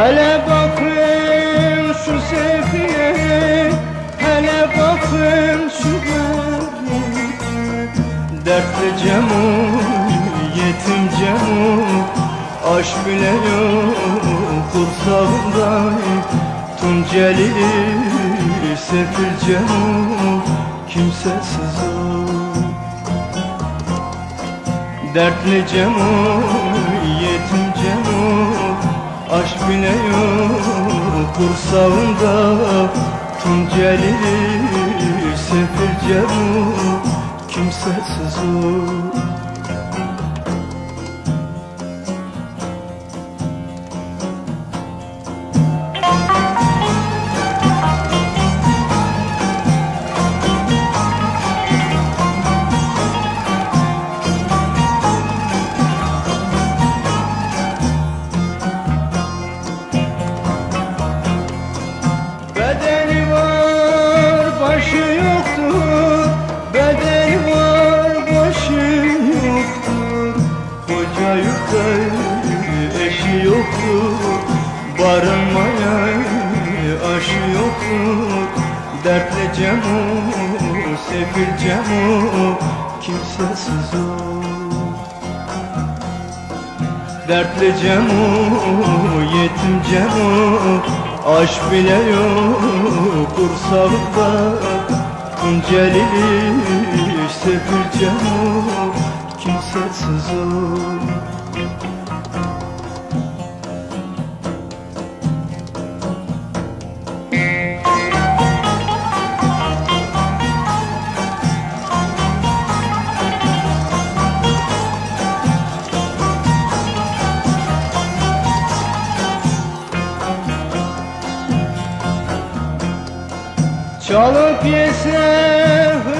Hele bakın şu sevgiye Hele bakın şu garibime Dertli Cemo, yetim Cemo Aşk bile yok kursağında Tunceli sefil Cemo Kimsesiz o Dertli Cemo, Yok kursağında Tunceli sefil Cemo Kimsesiz o Koca yurtta eşi yoktur Barınmaya aşı yoktur. Dertli Cemo, sefil Cemo Kimsesiz o. Dertli Cemo, yetim Cemo Aşk bile yok kursağında Tunceli sefil Kimsesiz o Çalıp yese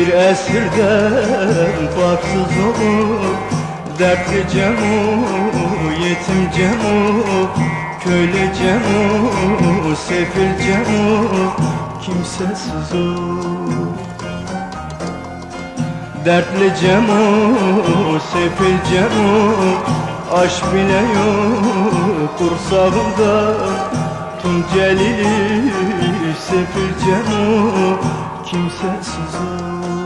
Bir esirden baksız olur. Dertli Cemo, yetim Cemo Köylü Cemo, sefil Cemo Kimsesiz olur. Dertli Cemo, sefil Cemo Aşk bile yok kursağımda. Tunceli sefil Cemo Kimsesiz o